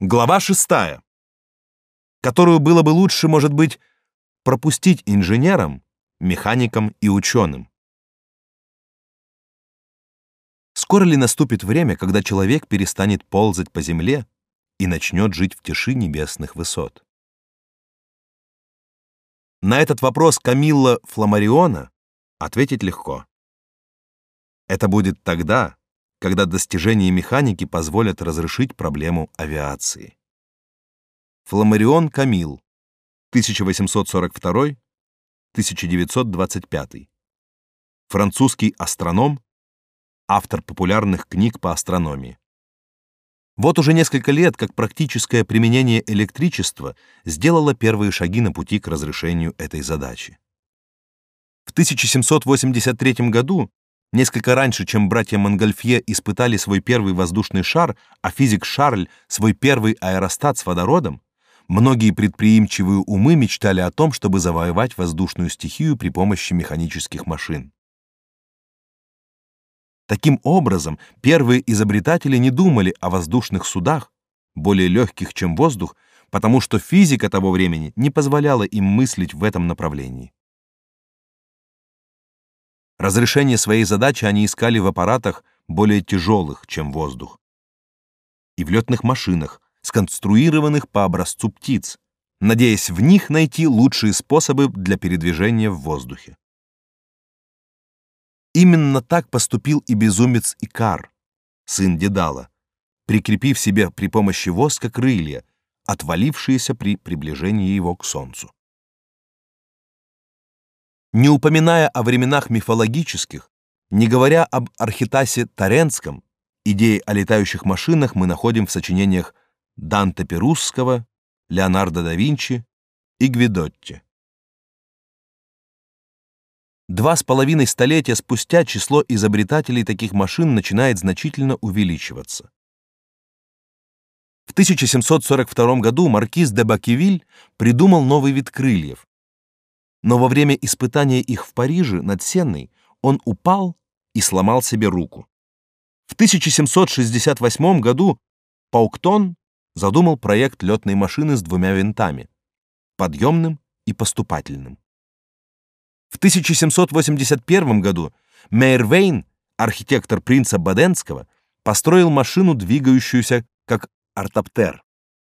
Глава шестая, которую было бы лучше, может быть, пропустить инженерам, механикам и ученым. Скоро ли наступит время, когда человек перестанет ползать по земле и начнет жить в тиши небесных высот? На этот вопрос Камилла Фламариона ответить легко. Это будет тогда, когда достижения механики позволят разрешить проблему авиации. Фламарион Камил, 1842-1925. Французский астроном, автор популярных книг по астрономии. Вот уже несколько лет, как практическое применение электричества сделало первые шаги на пути к разрешению этой задачи. В 1783 году Несколько раньше, чем братья Монгольфье испытали свой первый воздушный шар, а физик Шарль свой первый аэростат с водородом, многие предприимчивые умы мечтали о том, чтобы завоевать воздушную стихию при помощи механических машин. Таким образом, первые изобретатели не думали о воздушных судах, более легких, чем воздух, потому что физика того времени не позволяла им мыслить в этом направлении. Разрешение своей задачи они искали в аппаратах более тяжелых, чем воздух, и в летных машинах, сконструированных по образцу птиц, надеясь в них найти лучшие способы для передвижения в воздухе. Именно так поступил и безумец Икар, сын Дедала, прикрепив себе при помощи воска крылья, отвалившиеся при приближении его к солнцу. Не упоминая о временах мифологических, не говоря об Архитасе Таренском, идеи о летающих машинах мы находим в сочинениях Данте Перусского, Леонардо да Винчи и Гвидотти. Два с половиной столетия спустя число изобретателей таких машин начинает значительно увеличиваться. В 1742 году маркиз де Бакевиль придумал новый вид крыльев, но во время испытания их в Париже над Сенной он упал и сломал себе руку. В 1768 году Пауктон задумал проект летной машины с двумя винтами — подъемным и поступательным. В 1781 году Мейервейн, архитектор принца Баденского, построил машину, двигающуюся как ортоптер,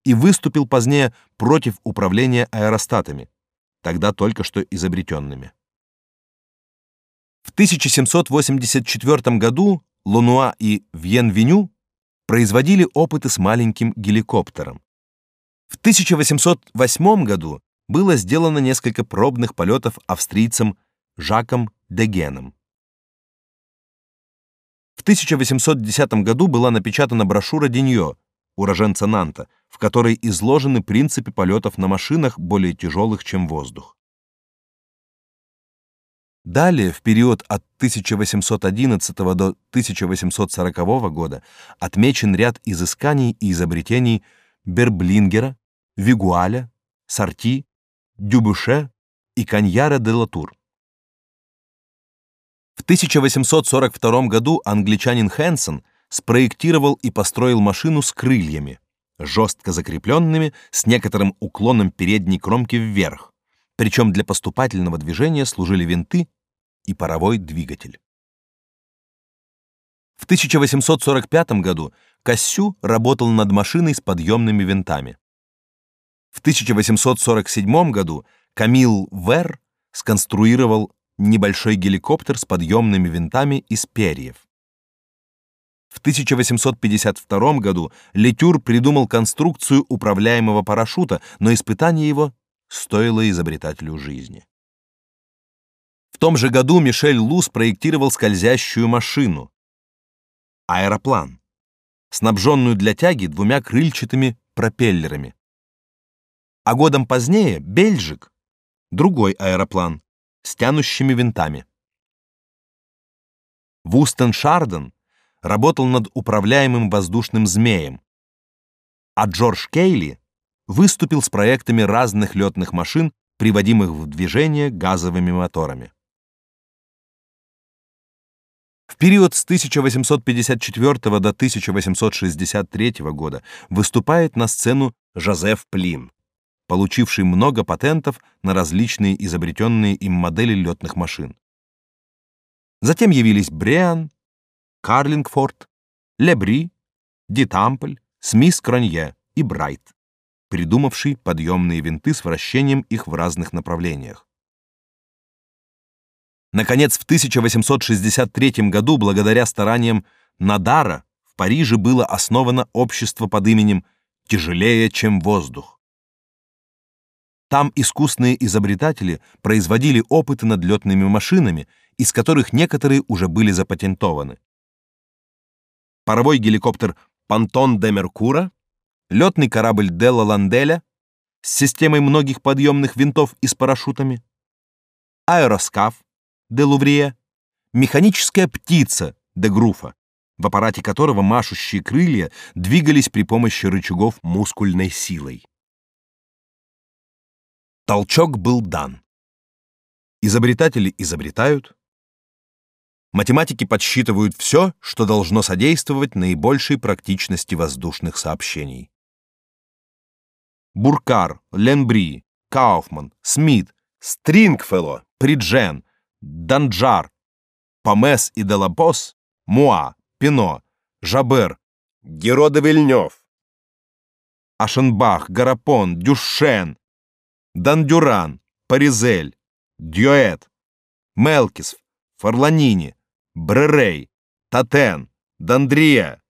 и выступил позднее против управления аэростатами, тогда только что изобретенными. В 1784 году Лунуа и Вьен-Веню производили опыты с маленьким геликоптером. В 1808 году было сделано несколько пробных полетов австрийцем Жаком Дегеном. В 1810 году была напечатана брошюра Деньо, уроженца Нанта, в которой изложены принципы полетов на машинах более тяжелых, чем воздух. Далее, в период от 1811 до 1840 года, отмечен ряд изысканий и изобретений Берблингера, Вигуаля, Сорти, Дюбуше и Каньяра де Латур. В 1842 году англичанин Хэнсон спроектировал и построил машину с крыльями, жестко закрепленными с некоторым уклоном передней кромки вверх, причем для поступательного движения служили винты и паровой двигатель. В 1845 году Кассю работал над машиной с подъемными винтами. В 1847 году Камил Вер сконструировал небольшой геликоптер с подъемными винтами из перьев. В 1852 году Летюр придумал конструкцию управляемого парашюта, но испытание его стоило изобретателю жизни. В том же году Мишель Лус проектировал скользящую машину аэроплан, снабженную для тяги двумя крыльчатыми пропеллерами. А годом позднее Бельжик другой аэроплан с тянущими винтами. Вустен Шарден работал над управляемым воздушным змеем, а Джордж Кейли выступил с проектами разных летных машин, приводимых в движение газовыми моторами. В период с 1854 до 1863 года выступает на сцену Жозеф Плин, получивший много патентов на различные изобретенные им модели летных машин. Затем явились Бриан, Карлингфорд, Лебри, Дитампль, Смис Кронье и Брайт, придумавший подъемные винты с вращением их в разных направлениях. Наконец, в 1863 году, благодаря стараниям Надара, в Париже было основано общество под именем «Тяжелее, чем воздух». Там искусные изобретатели производили опыты над летными машинами, из которых некоторые уже были запатентованы. Паровой геликоптер «Пантон де Меркура», летный корабль «Делла Ланделя» с системой многих подъемных винтов и с парашютами, аэроскаф, де Луврия, механическая птица де Груфа, в аппарате которого машущие крылья двигались при помощи рычагов мускульной силой. Толчок был дан. Изобретатели изобретают. Математики подсчитывают все, что должно содействовать наибольшей практичности воздушных сообщений. Буркар, Ленбри, Кауфман, Смит, Стрингфелло, Приджен, Данджар, Помес и Делапос, Муа, Пино, Жабер, Геро де Вильнёв, Ашенбах, Гарапон, Дюшен, Дандюран, Паризель, Дюэт, Мелкис, Фарланини, Бререй, Татен, Дандрия,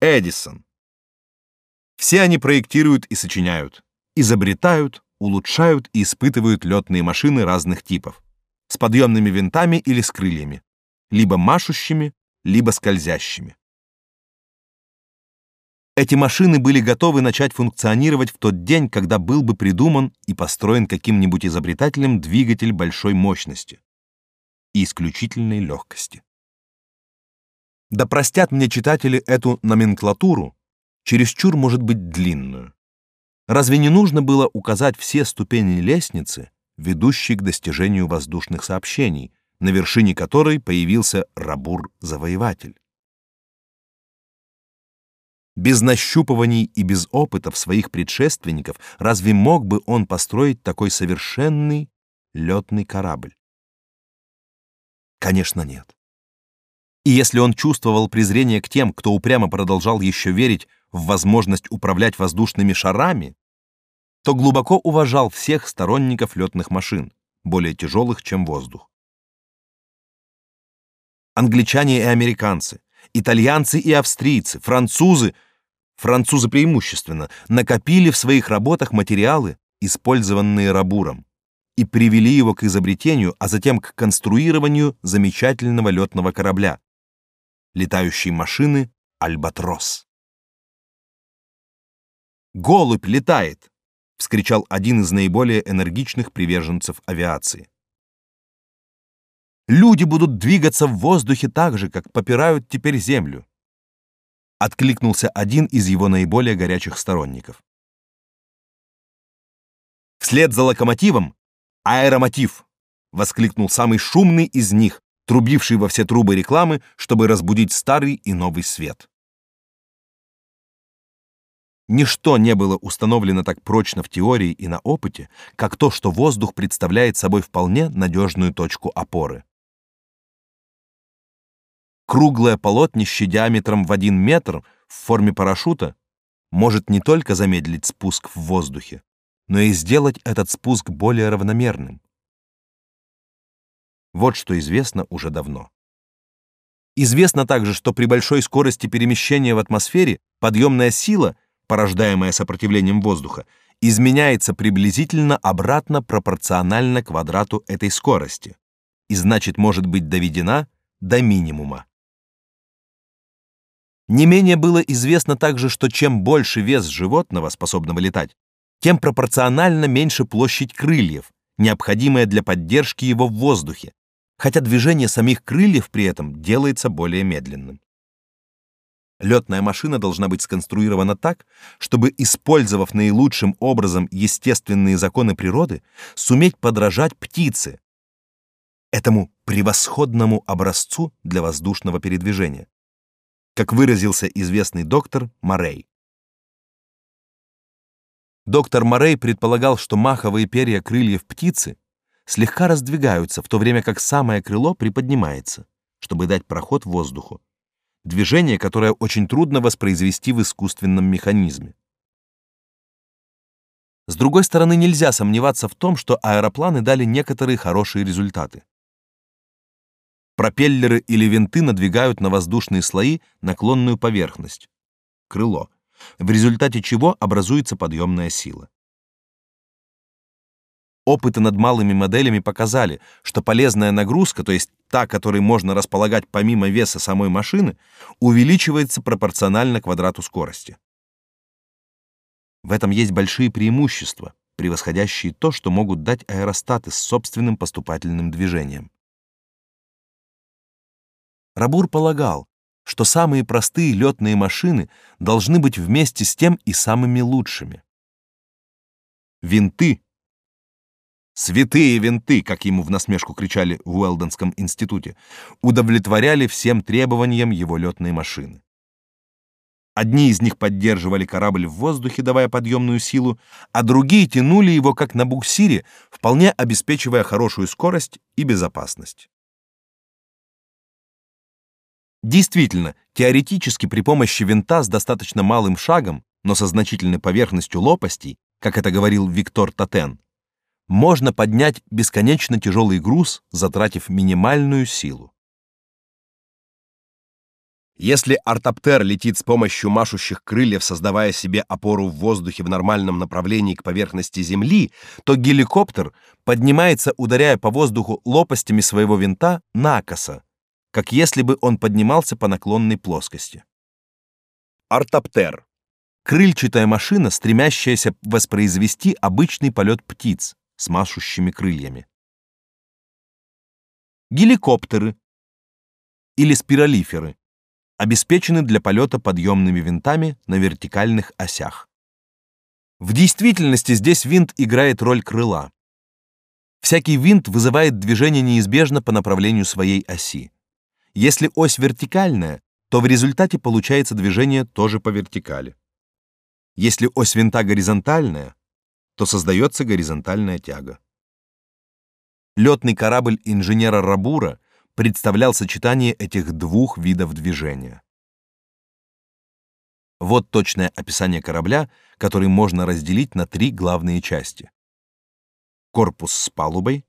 Эдисон. Все они проектируют и сочиняют, изобретают, улучшают и испытывают летные машины разных типов с подъемными винтами или с крыльями, либо машущими, либо скользящими. Эти машины были готовы начать функционировать в тот день, когда был бы придуман и построен каким-нибудь изобретателем двигатель большой мощности и исключительной легкости. Да простят мне читатели эту номенклатуру, чересчур может быть длинную. Разве не нужно было указать все ступени лестницы, ведущей к достижению воздушных сообщений, на вершине которой появился Рабур-завоеватель. Без нащупываний и без опытов своих предшественников разве мог бы он построить такой совершенный летный корабль? Конечно, нет. И если он чувствовал презрение к тем, кто упрямо продолжал еще верить в возможность управлять воздушными шарами, то глубоко уважал всех сторонников летных машин, более тяжелых, чем воздух. Англичане и американцы, итальянцы и австрийцы, французы, французы преимущественно, накопили в своих работах материалы, использованные Рабуром, и привели его к изобретению, а затем к конструированию замечательного летного корабля, летающей машины «Альбатрос». Голубь летает, вскричал один из наиболее энергичных приверженцев авиации. Люди будут двигаться в воздухе так же, как попирают теперь землю. Откликнулся один из его наиболее горячих сторонников. Вслед за локомотивом аэромотив, воскликнул самый шумный из них, трубивший во все трубы рекламы, чтобы разбудить старый и новый свет. Ничто не было установлено так прочно в теории и на опыте, как то, что воздух представляет собой вполне надежную точку опоры. Круглое полотнище диаметром в один метр в форме парашюта может не только замедлить спуск в воздухе, но и сделать этот спуск более равномерным. Вот что известно уже давно. Известно также, что при большой скорости перемещения в атмосфере подъемная сила порождаемое сопротивлением воздуха, изменяется приблизительно обратно пропорционально квадрату этой скорости и значит может быть доведена до минимума. Не менее было известно также, что чем больше вес животного, способного летать, тем пропорционально меньше площадь крыльев, необходимая для поддержки его в воздухе, хотя движение самих крыльев при этом делается более медленным. Летная машина должна быть сконструирована так, чтобы, использовав наилучшим образом естественные законы природы, суметь подражать птице, этому превосходному образцу для воздушного передвижения, как выразился известный доктор Морей. Доктор Морей предполагал, что маховые перья крыльев птицы слегка раздвигаются, в то время как самое крыло приподнимается, чтобы дать проход воздуху. Движение, которое очень трудно воспроизвести в искусственном механизме. С другой стороны, нельзя сомневаться в том, что аэропланы дали некоторые хорошие результаты. Пропеллеры или винты надвигают на воздушные слои наклонную поверхность крыло, в результате чего образуется подъемная сила. Опыты над малыми моделями показали, что полезная нагрузка, то есть та, которой можно располагать помимо веса самой машины, увеличивается пропорционально квадрату скорости. В этом есть большие преимущества, превосходящие то, что могут дать аэростаты с собственным поступательным движением. Рабур полагал, что самые простые летные машины должны быть вместе с тем и самыми лучшими. Винты Святые винты, как ему в насмешку кричали в Уэлдонском институте, удовлетворяли всем требованиям его летной машины. Одни из них поддерживали корабль в воздухе, давая подъемную силу, а другие тянули его как на буксире, вполне обеспечивая хорошую скорость и безопасность. Действительно, теоретически при помощи винта с достаточно малым шагом, но со значительной поверхностью лопастей, как это говорил Виктор Татен, можно поднять бесконечно тяжелый груз, затратив минимальную силу. Если ортоптер летит с помощью машущих крыльев, создавая себе опору в воздухе в нормальном направлении к поверхности Земли, то геликоптер поднимается, ударяя по воздуху лопастями своего винта накосо, как если бы он поднимался по наклонной плоскости. Ортоптер. Крыльчатая машина, стремящаяся воспроизвести обычный полет птиц с машущими крыльями. Геликоптеры или спиралиферы обеспечены для полета подъемными винтами на вертикальных осях. В действительности здесь винт играет роль крыла. Всякий винт вызывает движение неизбежно по направлению своей оси. Если ось вертикальная, то в результате получается движение тоже по вертикали. Если ось винта горизонтальная, то создается горизонтальная тяга. Летный корабль инженера Рабура представлял сочетание этих двух видов движения. Вот точное описание корабля, который можно разделить на три главные части. Корпус с палубой,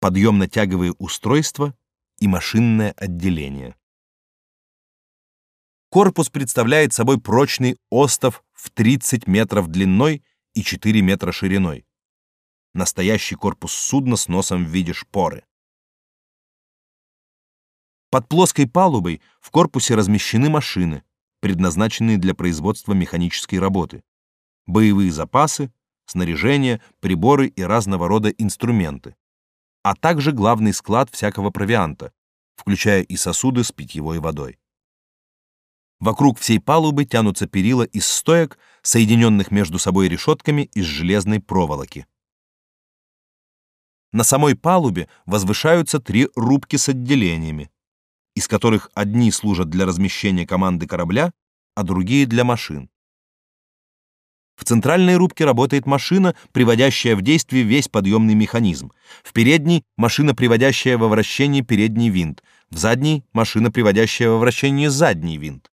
подъемно-тяговые устройства и машинное отделение. Корпус представляет собой прочный остов в 30 метров длиной и 4 метра шириной. Настоящий корпус судна с носом в виде шпоры. Под плоской палубой в корпусе размещены машины, предназначенные для производства механической работы, боевые запасы, снаряжение, приборы и разного рода инструменты, а также главный склад всякого провианта, включая и сосуды с питьевой водой. Вокруг всей палубы тянутся перила из стоек, соединенных между собой решетками из железной проволоки. На самой палубе возвышаются три рубки с отделениями, из которых одни служат для размещения команды корабля, а другие для машин. В центральной рубке работает машина, приводящая в действие весь подъемный механизм. В передней — машина, приводящая во вращение передний винт. В задней — машина, приводящая во вращение задний винт.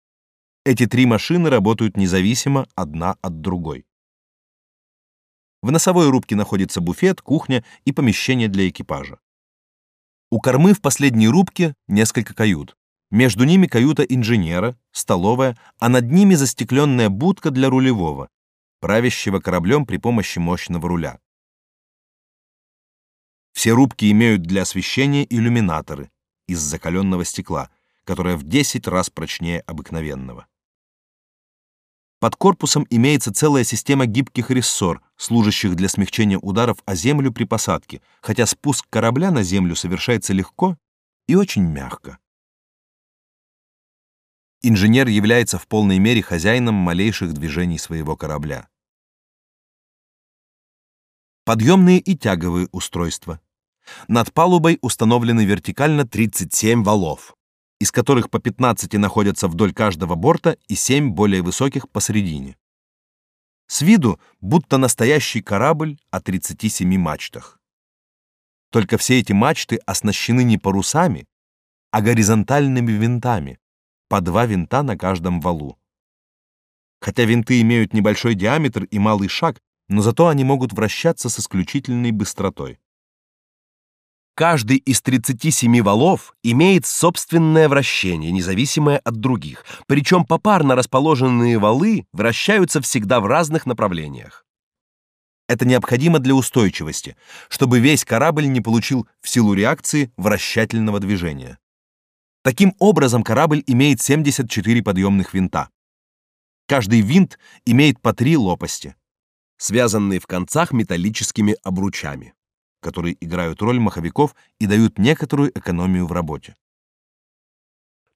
Эти три машины работают независимо одна от другой. В носовой рубке находится буфет, кухня и помещение для экипажа. У кормы в последней рубке несколько кают. Между ними каюта инженера, столовая, а над ними застекленная будка для рулевого, правящего кораблем при помощи мощного руля. Все рубки имеют для освещения иллюминаторы из закаленного стекла, которое в 10 раз прочнее обыкновенного. Под корпусом имеется целая система гибких рессор, служащих для смягчения ударов о землю при посадке, хотя спуск корабля на землю совершается легко и очень мягко. Инженер является в полной мере хозяином малейших движений своего корабля. Подъемные и тяговые устройства. Над палубой установлены вертикально 37 валов, из которых по 15 находятся вдоль каждого борта и 7 более высоких посередине. С виду будто настоящий корабль о 37 мачтах. Только все эти мачты оснащены не парусами, а горизонтальными винтами, по два винта на каждом валу. Хотя винты имеют небольшой диаметр и малый шаг, но зато они могут вращаться с исключительной быстротой. Каждый из 37 валов имеет собственное вращение, независимое от других, причем попарно расположенные валы вращаются всегда в разных направлениях. Это необходимо для устойчивости, чтобы весь корабль не получил в силу реакции вращательного движения. Таким образом, корабль имеет 74 подъемных винта. Каждый винт имеет по три лопасти, связанные в концах металлическими обручами которые играют роль маховиков и дают некоторую экономию в работе.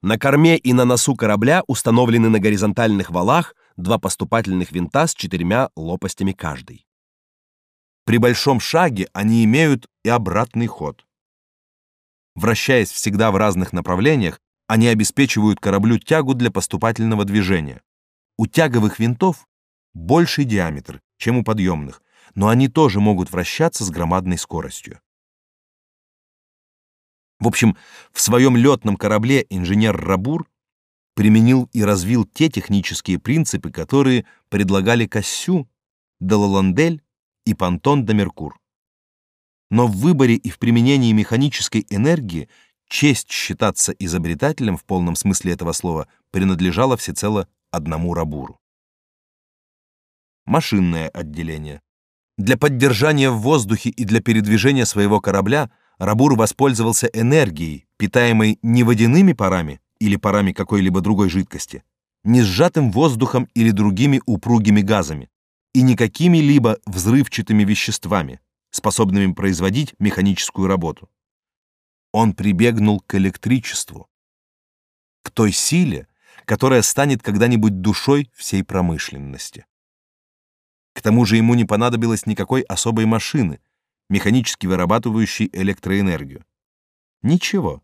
На корме и на носу корабля установлены на горизонтальных валах два поступательных винта с четырьмя лопастями каждый. При большом шаге они имеют и обратный ход. Вращаясь всегда в разных направлениях, они обеспечивают кораблю тягу для поступательного движения. У тяговых винтов больший диаметр, чем у подъемных, но они тоже могут вращаться с громадной скоростью. В общем, в своем летном корабле инженер Рабур применил и развил те технические принципы, которые предлагали Кассю, Делаландель и Пантон де Меркур. Но в выборе и в применении механической энергии честь считаться изобретателем в полном смысле этого слова принадлежала всецело одному Рабуру. Машинное отделение. Для поддержания в воздухе и для передвижения своего корабля Рабур воспользовался энергией, питаемой не водяными парами или парами какой-либо другой жидкости, не сжатым воздухом или другими упругими газами, и не какими-либо взрывчатыми веществами, способными производить механическую работу. Он прибегнул к электричеству, к той силе, которая станет когда-нибудь душой всей промышленности. К тому же ему не понадобилось никакой особой машины, механически вырабатывающей электроэнергию. Ничего,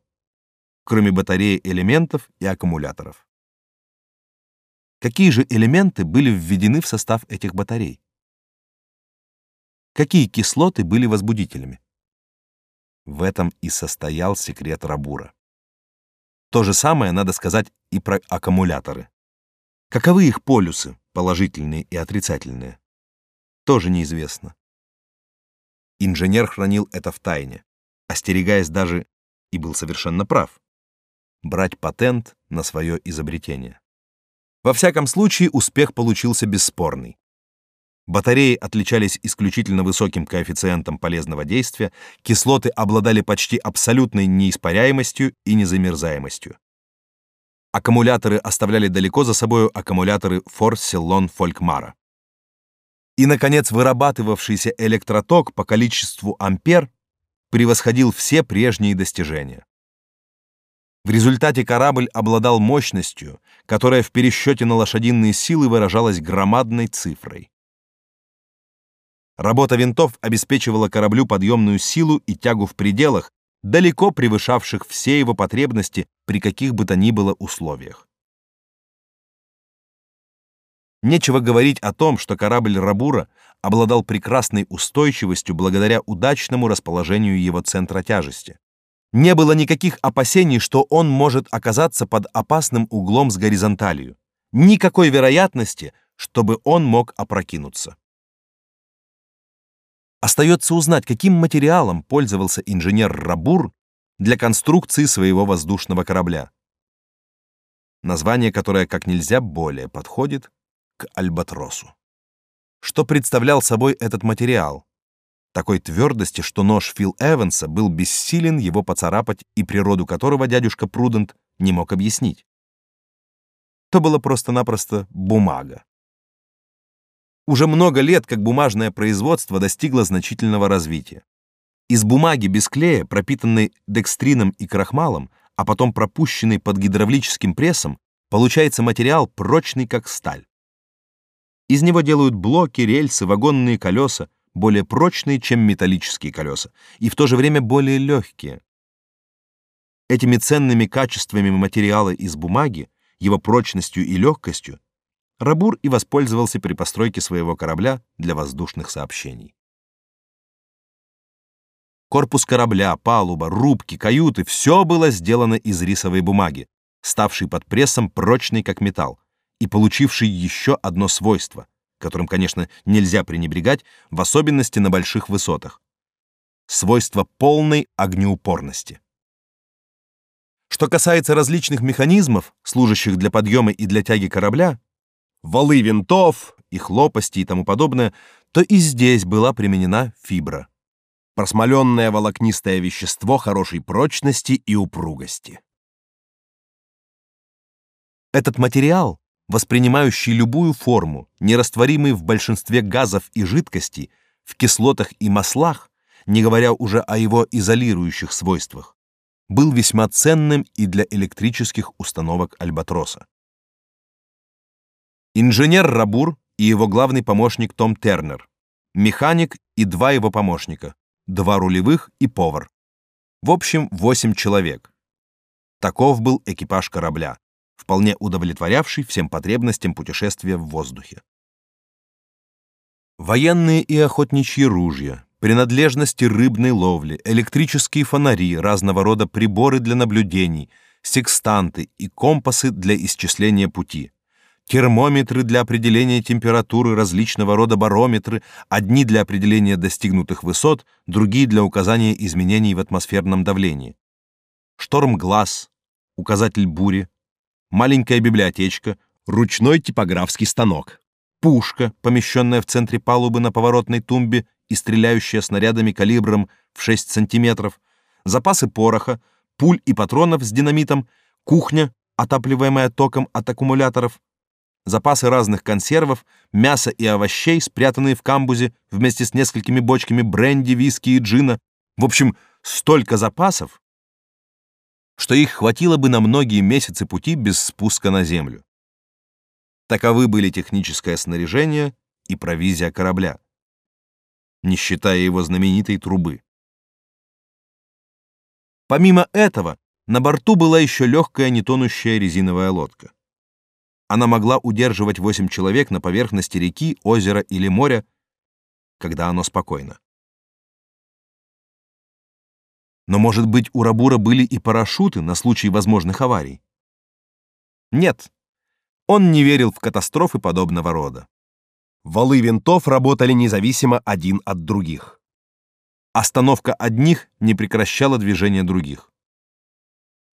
кроме батареи элементов и аккумуляторов. Какие же элементы были введены в состав этих батарей? Какие кислоты были возбудителями? В этом и состоял секрет Рабура. То же самое надо сказать и про аккумуляторы. Каковы их полюсы, положительные и отрицательные? Тоже неизвестно. Инженер хранил это в тайне, остерегаясь даже, и был совершенно прав, брать патент на свое изобретение. Во всяком случае, успех получился бесспорный. Батареи отличались исключительно высоким коэффициентом полезного действия, кислоты обладали почти абсолютной неиспаряемостью и незамерзаемостью. Аккумуляторы оставляли далеко за собою аккумуляторы Форс-Селлон-Фолькмара. И, наконец, вырабатывавшийся электроток по количеству ампер превосходил все прежние достижения. В результате корабль обладал мощностью, которая в пересчете на лошадиные силы выражалась громадной цифрой. Работа винтов обеспечивала кораблю подъемную силу и тягу в пределах, далеко превышавших все его потребности при каких бы то ни было условиях. Нечего говорить о том, что корабль Рабура обладал прекрасной устойчивостью благодаря удачному расположению его центра тяжести. Не было никаких опасений, что он может оказаться под опасным углом с горизонталью. Никакой вероятности, чтобы он мог опрокинуться. Остается узнать, каким материалом пользовался инженер Рабур для конструкции своего воздушного корабля. Название, которое как нельзя более подходит к альбатросу. Что представлял собой этот материал? Такой твердости, что нож Фил Эванса был бессилен его поцарапать и природу которого дядюшка Прудент не мог объяснить. То было просто-напросто бумага. Уже много лет как бумажное производство достигло значительного развития. Из бумаги без клея, пропитанной декстрином и крахмалом, а потом пропущенной под гидравлическим прессом, получается материал прочный как сталь. Из него делают блоки, рельсы, вагонные колеса, более прочные, чем металлические колеса, и в то же время более легкие. Этими ценными качествами материала из бумаги, его прочностью и легкостью, Рабур и воспользовался при постройке своего корабля для воздушных сообщений. Корпус корабля, палуба, рубки, каюты — все было сделано из рисовой бумаги, ставшей под прессом прочной, как металл, и получившей еще одно свойство, которым, конечно, нельзя пренебрегать, в особенности на больших высотах. Свойство полной огнеупорности. Что касается различных механизмов, служащих для подъема и для тяги корабля, валы винтов, их лопасти и тому подобное, то и здесь была применена фибра просмоленное волокнистое вещество хорошей прочности и упругости. Этот материал, воспринимающий любую форму, нерастворимый в большинстве газов и жидкостей, в кислотах и маслах, не говоря уже о его изолирующих свойствах, был весьма ценным и для электрических установок Альбатроса. Инженер Рабур и его главный помощник Том Тернер, механик и два его помощника, два рулевых и повар. В общем, восемь человек. Таков был экипаж корабля, вполне удовлетворявший всем потребностям путешествия в воздухе. Военные и охотничьи ружья, принадлежности рыбной ловли, электрические фонари, разного рода приборы для наблюдений, секстанты и компасы для исчисления пути термометры для определения температуры, различного рода барометры, одни для определения достигнутых высот, другие для указания изменений в атмосферном давлении. Шторм-глаз, указатель бури, маленькая библиотечка, ручной типографский станок, пушка, помещенная в центре палубы на поворотной тумбе и стреляющая снарядами калибром в 6 сантиметров, запасы пороха, пуль и патронов с динамитом, кухня, отапливаемая током от аккумуляторов, запасы разных консервов, мяса и овощей, спрятанные в камбузе вместе с несколькими бочками бренди, виски и джина. В общем, столько запасов, что их хватило бы на многие месяцы пути без спуска на землю. Таковы были техническое снаряжение и провизия корабля, не считая его знаменитой трубы. Помимо этого, на борту была еще легкая нетонущая резиновая лодка она могла удерживать восемь человек на поверхности реки, озера или моря, когда оно спокойно. Но, может быть, у Рабура были и парашюты на случай возможных аварий? Нет, он не верил в катастрофы подобного рода. Валы винтов работали независимо один от других. Остановка одних не прекращала движение других.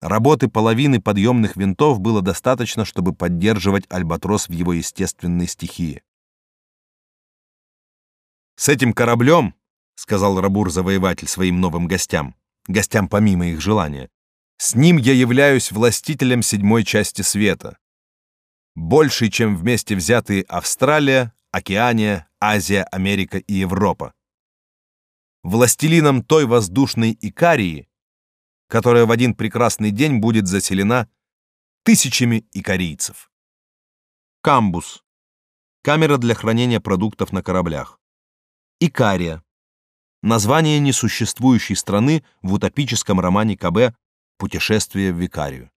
Работы половины подъемных винтов было достаточно, чтобы поддерживать альбатрос в его естественной стихии. С этим кораблем, сказал Рабур-завоеватель своим новым гостям, гостям помимо их желания, с ним я являюсь властителем седьмой части света, большей, чем вместе взятые Австралия, Океания, Азия, Америка и Европа. Властелином той воздушной Икарии, которая в один прекрасный день будет заселена тысячами икарийцев. Камбус. Камера для хранения продуктов на кораблях. Икария. Название несуществующей страны в утопическом романе КБ «Путешествие в Викарию».